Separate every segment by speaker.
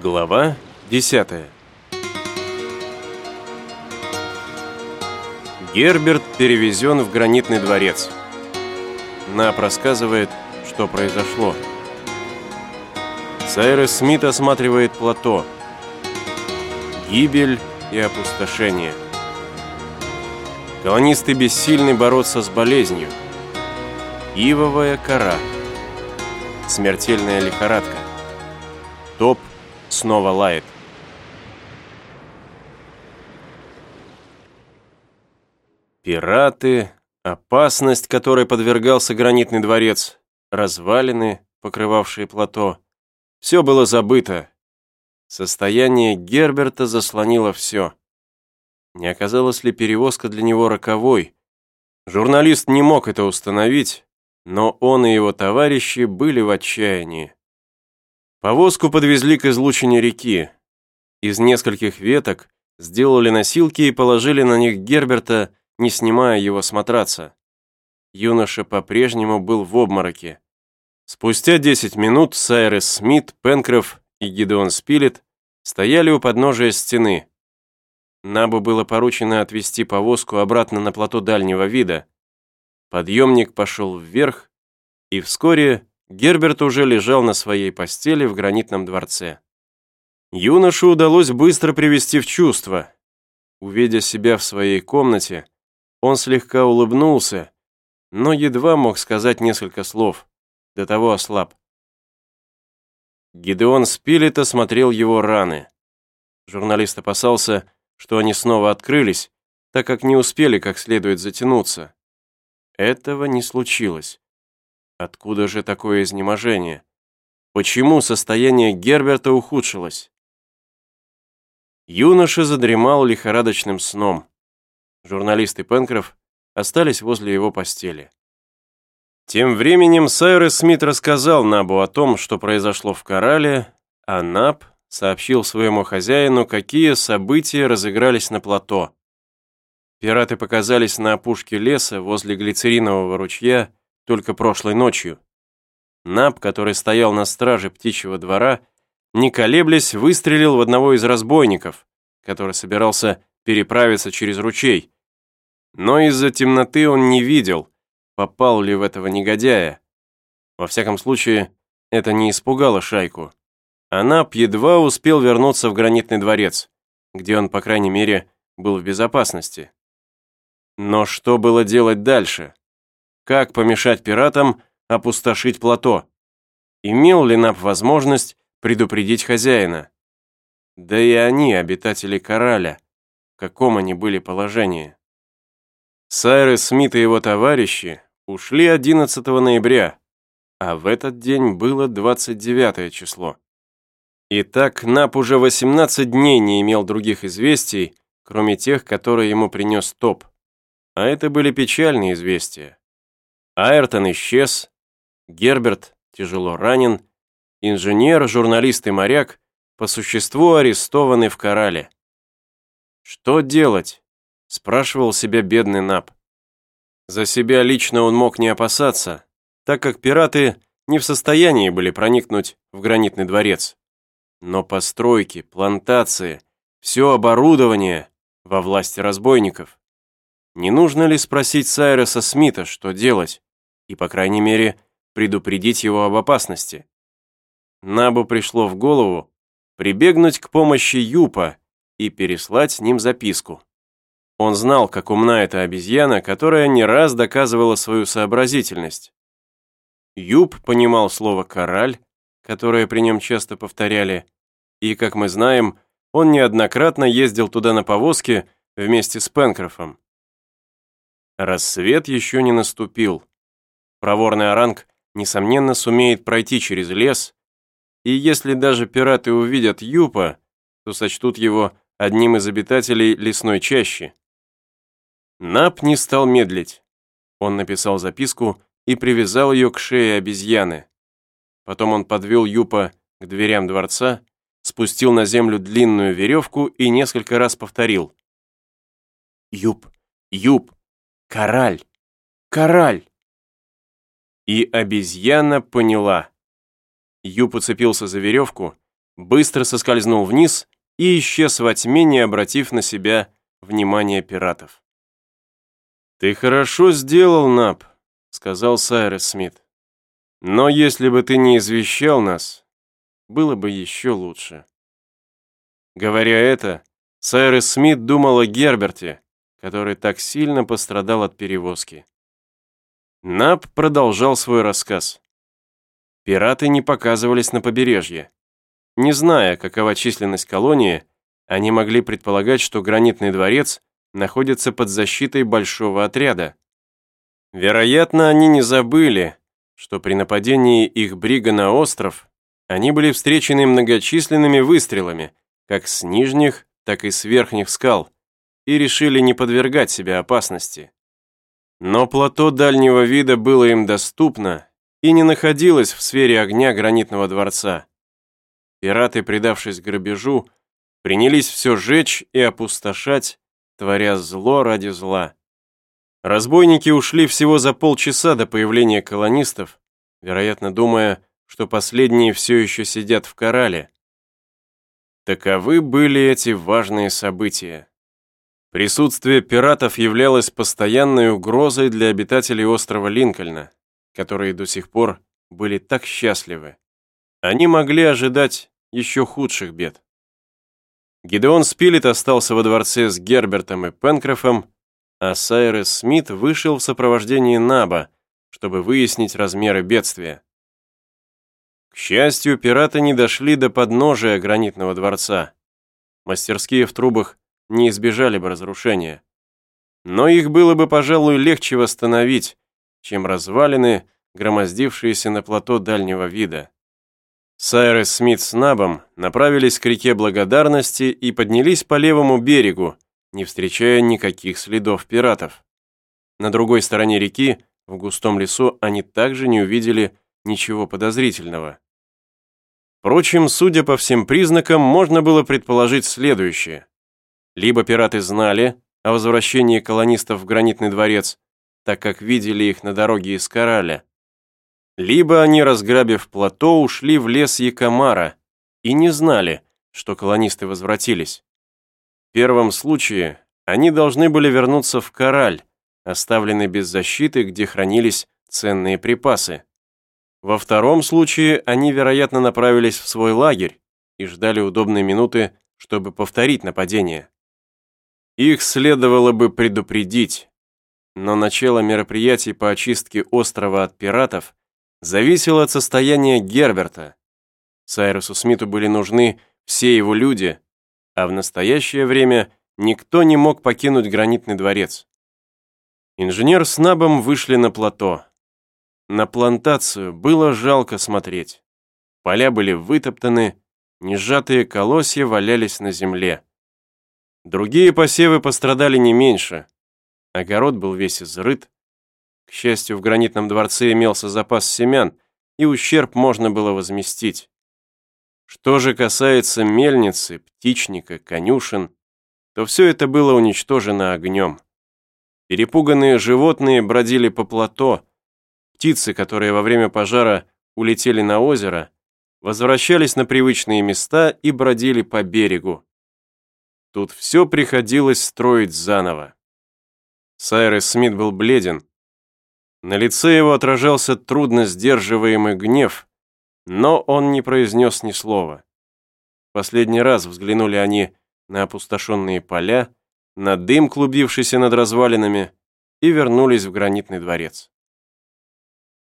Speaker 1: Глава 10 Герберт перевезен в гранитный дворец. Нап рассказывает, что произошло. Сайрес Смит осматривает плато. Гибель и опустошение. Колонисты бессильны бороться с болезнью. Ивовая кора. Смертельная лихорадка. Топ снова лает. Пираты, опасность, которой подвергался гранитный дворец, развалины, покрывавшие плато. Все было забыто. Состояние Герберта заслонило все. Не оказалась ли перевозка для него роковой? Журналист не мог это установить, но он и его товарищи были в отчаянии. Повозку подвезли к излучине реки. Из нескольких веток сделали носилки и положили на них Герберта, не снимая его с матраца. Юноша по-прежнему был в обмороке. Спустя 10 минут Сайрес Смит, Пенкроф и Гидеон Спилет стояли у подножия стены. Набу было поручено отвести повозку обратно на плато дальнего вида. Подъемник пошел вверх, и вскоре Герберт уже лежал на своей постели в гранитном дворце. Юношу удалось быстро привести в чувство. Увидя себя в своей комнате, он слегка улыбнулся, но едва мог сказать несколько слов, до того ослаб. Гидеон Спилет осмотрел его раны. Журналист опасался, что они снова открылись, так как не успели как следует затянуться. Этого не случилось. Откуда же такое изнеможение? Почему состояние Герберта ухудшилось? Юноша задремал лихорадочным сном. Журналист и Пенкроф остались возле его постели. Тем временем Сайрес Смит рассказал Набу о том, что произошло в Корале, а Наб сообщил своему хозяину, какие события разыгрались на плато. Пираты показались на опушке леса возле глицеринового ручья только прошлой ночью. Наб, который стоял на страже птичьего двора, не колеблясь, выстрелил в одного из разбойников, который собирался переправиться через ручей. Но из-за темноты он не видел, попал ли в этого негодяя. Во всяком случае, это не испугало шайку. Анап едва успел вернуться в гранитный дворец, где он, по крайней мере, был в безопасности. Но что было делать дальше? Как помешать пиратам опустошить плато? Имел ли Нап возможность предупредить хозяина? Да и они, обитатели Кораля, в каком они были положении? Сайрес Смит и его товарищи ушли 11 ноября, а в этот день было 29 число. Итак, Нап уже 18 дней не имел других известий, кроме тех, которые ему принес Топ. А это были печальные известия. Айртон исчез, Герберт тяжело ранен, инженер, журналист и моряк по существу арестованы в Корале. «Что делать?» – спрашивал себя бедный Нап. За себя лично он мог не опасаться, так как пираты не в состоянии были проникнуть в гранитный дворец. Но постройки, плантации, все оборудование во власти разбойников. Не нужно ли спросить Сайреса Смита, что делать? И, по крайней мере, предупредить его об опасности. Набу пришло в голову прибегнуть к помощи Юпа и переслать с ним записку. Он знал, как умна эта обезьяна, которая не раз доказывала свою сообразительность. Юп понимал слово «кораль», которое при нем часто повторяли, и, как мы знаем, он неоднократно ездил туда на повозке вместе с Пенкрофом. Рассвет еще не наступил. Проворный оранг, несомненно, сумеет пройти через лес, и если даже пираты увидят Юпа, то сочтут его одним из обитателей лесной чащи. Нап не стал медлить. Он написал записку и привязал ее к шее обезьяны. Потом он подвел Юпа к дверям дворца, спустил на землю длинную веревку и несколько раз повторил. «Юп! Юп! Кораль! Кораль!» И обезьяна поняла. Юп уцепился за веревку, быстро соскользнул вниз и исчез во тьме, не обратив на себя внимания пиратов. «Ты хорошо сделал, Нап», — сказал Сайрес Смит. «Но если бы ты не извещал нас, было бы еще лучше». Говоря это, Сайрес Смит думал о Герберте, который так сильно пострадал от перевозки. Нап продолжал свой рассказ. Пираты не показывались на побережье. Не зная, какова численность колонии, они могли предполагать, что гранитный дворец находится под защитой большого отряда. Вероятно, они не забыли, что при нападении их брига на остров они были встречены многочисленными выстрелами, как с нижних, так и с верхних скал, и решили не подвергать себя опасности. Но плато дальнего вида было им доступно и не находилось в сфере огня гранитного дворца. Пираты, предавшись грабежу, принялись все жечь и опустошать, творя зло ради зла. Разбойники ушли всего за полчаса до появления колонистов, вероятно, думая, что последние все еще сидят в корале. Таковы были эти важные события. Присутствие пиратов являлось постоянной угрозой для обитателей острова Линкольна, которые до сих пор были так счастливы. Они могли ожидать еще худших бед. Гидеон Спилет остался во дворце с Гербертом и Пенкрофом, а Сайрес Смит вышел в сопровождении Наба, чтобы выяснить размеры бедствия. К счастью, пираты не дошли до подножия гранитного дворца. Мастерские в трубах не избежали бы разрушения. Но их было бы, пожалуй, легче восстановить, чем развалины, громоздившиеся на плато дальнего вида. Сайрес Смит с Набом направились к реке Благодарности и поднялись по левому берегу, не встречая никаких следов пиратов. На другой стороне реки, в густом лесу, они также не увидели ничего подозрительного. Впрочем, судя по всем признакам, можно было предположить следующее. Либо пираты знали о возвращении колонистов в Гранитный дворец, так как видели их на дороге из Кораля, либо они, разграбив плато, ушли в лес Якомара и не знали, что колонисты возвратились. В первом случае они должны были вернуться в Кораль, оставленный без защиты, где хранились ценные припасы. Во втором случае они, вероятно, направились в свой лагерь и ждали удобной минуты, чтобы повторить нападение. Их следовало бы предупредить, но начало мероприятий по очистке острова от пиратов зависело от состояния Герберта. Сайрусу Смиту были нужны все его люди, а в настоящее время никто не мог покинуть гранитный дворец. Инженер с Набом вышли на плато. На плантацию было жалко смотреть. Поля были вытоптаны, несжатые колосья валялись на земле. Другие посевы пострадали не меньше. Огород был весь изрыт. К счастью, в гранитном дворце имелся запас семян, и ущерб можно было возместить. Что же касается мельницы, птичника, конюшен, то все это было уничтожено огнем. Перепуганные животные бродили по плато, Птицы, которые во время пожара улетели на озеро, возвращались на привычные места и бродили по берегу. Тут все приходилось строить заново. Сайрес Смит был бледен. На лице его отражался трудно сдерживаемый гнев, но он не произнес ни слова. Последний раз взглянули они на опустошенные поля, на дым, клубившийся над развалинами, и вернулись в гранитный дворец.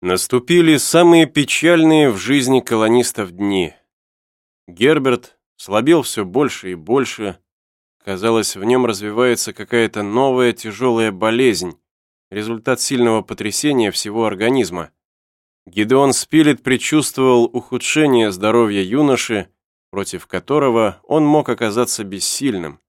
Speaker 1: Наступили самые печальные в жизни колонистов дни. Герберт слабел все больше и больше. Казалось, в нем развивается какая-то новая тяжелая болезнь, результат сильного потрясения всего организма. Гидеон Спилет предчувствовал ухудшение здоровья юноши, против которого он мог оказаться бессильным.